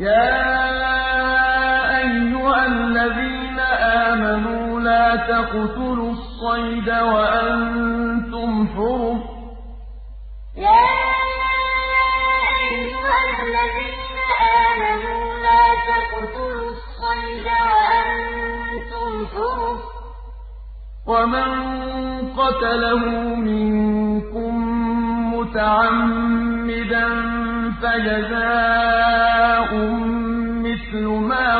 يَا أَيُّهَا الَّذِينَ آمَنُوا لَا تَقْتُلُوا الصَّيْدَ وَأَنتُمْ حُرُمٌ ۚ. وَمَن قَتَلَهُ مِنكُم مُّتَعَمِّدًا فَجَزَاءٌ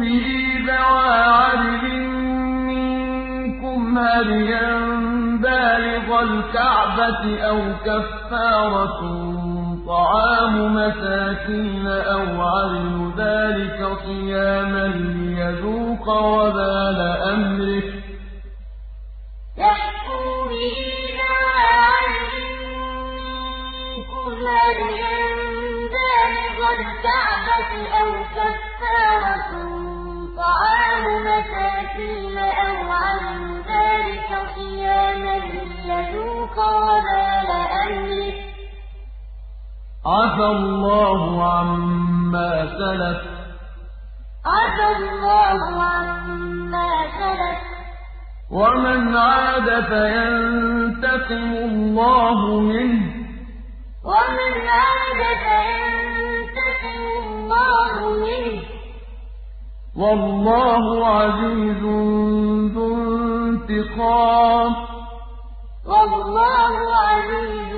بِهِ ذَوَا عَدْلٍ مِّنكُمْ ۚ هَدْيًا بَالِغَ الْكَعْبَةِ أَوْ كَفَّارَةٌ طَعَامُ مَسَاكِينَ أَوْ عَدْلُ ذَٰلِكَ صِيَامًا لِّيَذُوقَ وَبَالَ أَمْرِهِ ۗ؟ عَفَا اللَّهُ عَمَّا سَلَفَ ۚ وَمَنْ عَادَ فَيَنتَقِمُ اللَّهُ مِنْهُ ۗ وَاللَّهُ عَزِيزٌ ذُو انتِقَامٍ يَا أَيُّهَا الَّذِينَ آمَنُوا لَا تَقْتُلُوا الصَّيْدَ وَأَنتُمْ حُرُمٌ ۚ وَمَن قَتَلَهُ مِنكُم مُّتَعَمِّدًا فَجَزَاءٌ مِّثْلُ مَا قَتَلَ مِنَ النَّعَمِ يَحْكُمُ